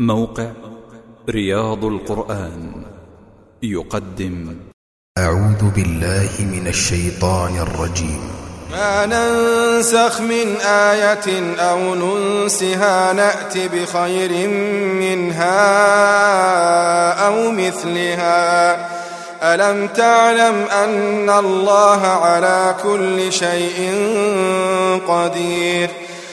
موقع رياض القرآن يقدم. أعوذ بالله من الشيطان الرجيم. ما ننسخ من آية أو ننسها نأت بخير منها أو مثلها. ألم تعلم أن الله على كل شيء قدير؟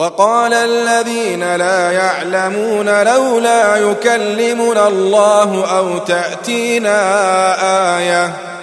وقال الذين لا يعلمون لولا يكلمنا الله أو تأتينا آية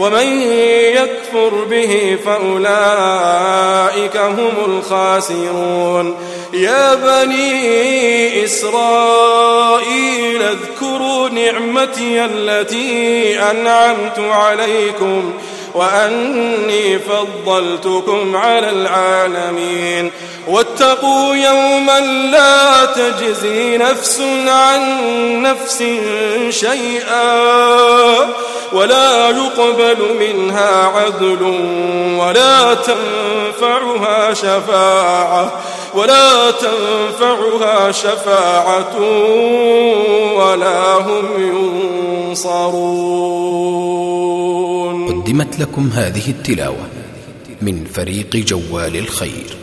ومن يكفر به فأولئك هم الخاسرون. يا بني إسرائيل اذكروا نعمتي التي أنعمت عليكم وأني فضلتكم على العالمين. واتقوا يوما لا تجزي نفس عن نفس شيئا. ولا يقبل منها عدل ولا تنفعها شفاعة ولا تنفعها شفاعة ولا هم ينصرون. قدمت لكم هذه التلاوة من فريق جوال الخير.